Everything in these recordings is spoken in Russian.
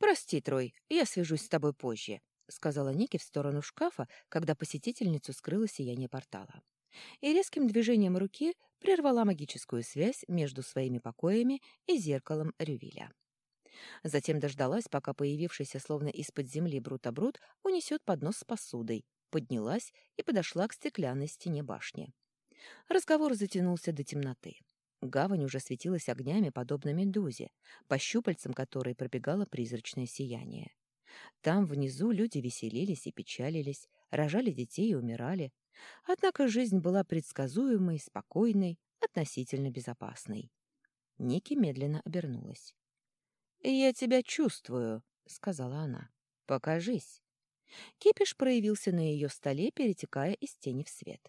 «Прости, Трой, я свяжусь с тобой позже», — сказала Ники в сторону шкафа, когда посетительницу скрыло сияние портала. И резким движением руки прервала магическую связь между своими покоями и зеркалом Рювиля. Затем дождалась, пока появившийся словно из-под земли Брутобрут унесет поднос с посудой, поднялась и подошла к стеклянной стене башни. Разговор затянулся до темноты. Гавань уже светилась огнями, подобно медузе, по щупальцам которой пробегало призрачное сияние. Там внизу люди веселились и печалились, рожали детей и умирали. Однако жизнь была предсказуемой, спокойной, относительно безопасной. Ники медленно обернулась. «Я тебя чувствую», — сказала она. «Покажись». Кипиш проявился на ее столе, перетекая из тени в свет.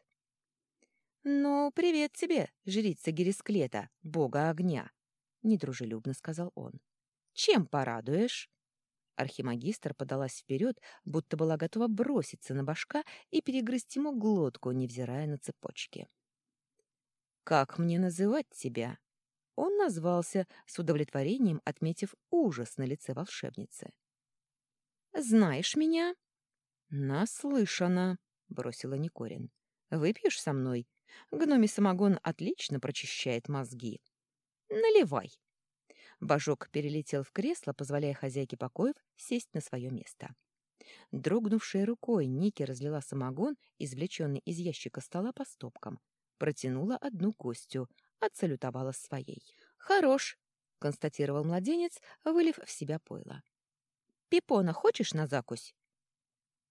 «Ну, привет тебе, жрица Гересклета, бога огня», — недружелюбно сказал он. «Чем порадуешь?» Архимагистр подалась вперед, будто была готова броситься на башка и перегрызть ему глотку, невзирая на цепочки. «Как мне называть тебя?» Он назвался, с удовлетворением отметив ужас на лице волшебницы. «Знаешь меня?» «Наслышана», — бросила Никорин. «Выпьешь со мной? Гноми самогон отлично прочищает мозги. Наливай. Божок перелетел в кресло, позволяя хозяйке покоев сесть на свое место. Дрогнувшей рукой Ники разлила самогон, извлеченный из ящика стола по стопкам, протянула одну костью, отсалютовала своей. «Хорош», — констатировал младенец, вылив в себя пойло. «Пипона хочешь на закусь?»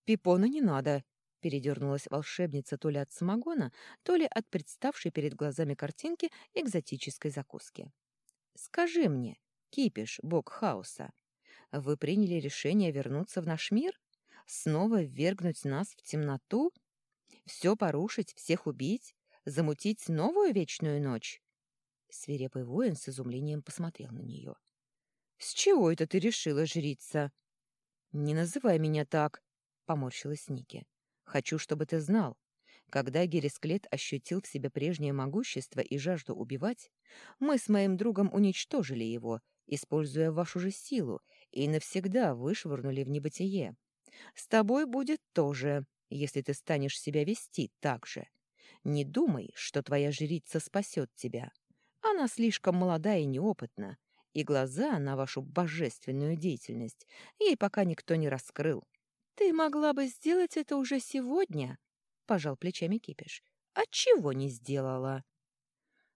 «Пипона не надо», Передернулась волшебница то ли от самогона, то ли от представшей перед глазами картинки экзотической закуски. «Скажи мне, Кипиш, бог хаоса, вы приняли решение вернуться в наш мир? Снова ввергнуть нас в темноту? Все порушить, всех убить? Замутить новую вечную ночь?» Свирепый воин с изумлением посмотрел на нее. «С чего это ты решила, жрица?» «Не называй меня так», — поморщилась Ники. Хочу, чтобы ты знал, когда Гересклет ощутил в себе прежнее могущество и жажду убивать, мы с моим другом уничтожили его, используя вашу же силу, и навсегда вышвырнули в небытие. С тобой будет то же, если ты станешь себя вести так же. Не думай, что твоя жрица спасет тебя. Она слишком молода и неопытна, и глаза на вашу божественную деятельность ей пока никто не раскрыл. «Ты могла бы сделать это уже сегодня», — пожал плечами Кипиш. «Отчего не сделала?»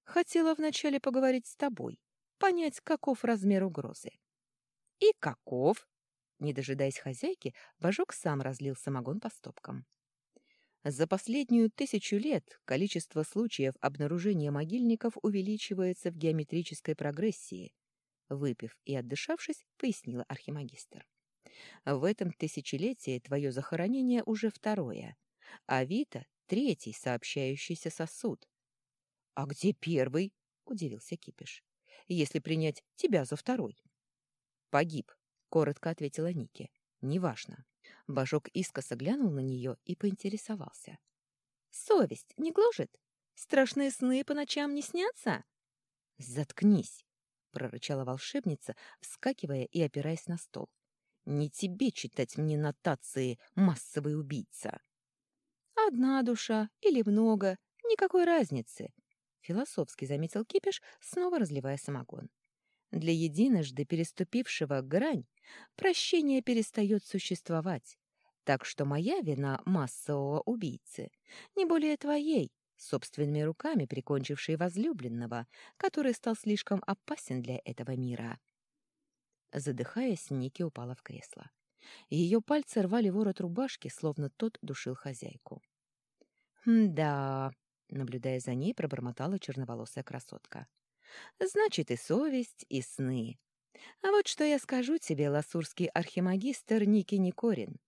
«Хотела вначале поговорить с тобой, понять, каков размер угрозы». «И каков?» Не дожидаясь хозяйки, Божок сам разлил самогон по стопкам. За последнюю тысячу лет количество случаев обнаружения могильников увеличивается в геометрической прогрессии. Выпив и отдышавшись, пояснила архимагистр. В этом тысячелетии твое захоронение уже второе, а Вита — третий сообщающийся сосуд. — А где первый? — удивился Кипиш. — Если принять тебя за второй. — Погиб, — коротко ответила Ники. — Неважно. Божок искоса глянул на нее и поинтересовался. — Совесть не гложет? Страшные сны по ночам не снятся? — Заткнись, — прорычала волшебница, вскакивая и опираясь на стол. Не тебе читать мне нотации, массовый убийца. Одна душа или много, никакой разницы, философски заметил Кипиш, снова разливая самогон. Для единожды переступившего грань прощение перестает существовать, так что моя вина массового убийцы не более твоей, собственными руками прикончившей возлюбленного, который стал слишком опасен для этого мира. Задыхаясь, Ники упала в кресло. Ее пальцы рвали ворот рубашки, словно тот душил хозяйку. «Да», — наблюдая за ней, пробормотала черноволосая красотка. «Значит, и совесть, и сны. А вот что я скажу тебе, ласурский архимагистр Ники Никорин.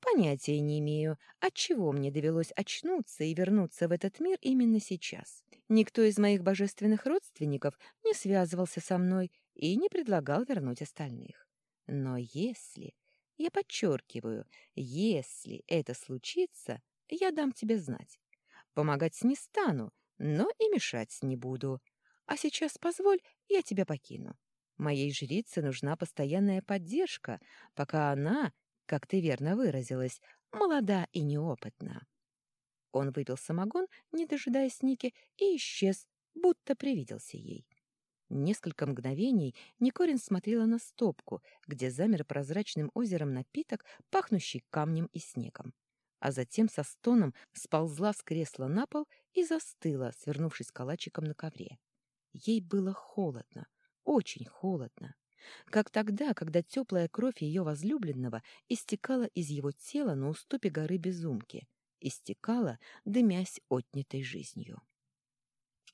Понятия не имею, от чего мне довелось очнуться и вернуться в этот мир именно сейчас. Никто из моих божественных родственников не связывался со мной и не предлагал вернуть остальных. Но если, я подчеркиваю, если это случится, я дам тебе знать. Помогать не стану, но и мешать не буду. А сейчас позволь, я тебя покину. Моей жрице нужна постоянная поддержка, пока она, как ты верно выразилась, молода и неопытна. Он выпил самогон, не дожидаясь Ники, и исчез, будто привиделся ей. Несколько мгновений Никорин смотрела на стопку, где замер прозрачным озером напиток, пахнущий камнем и снегом. А затем со стоном сползла с кресла на пол и застыла, свернувшись калачиком на ковре. Ей было холодно, очень холодно. Как тогда, когда теплая кровь ее возлюбленного истекала из его тела на уступе горы Безумки, истекала, дымясь отнятой жизнью.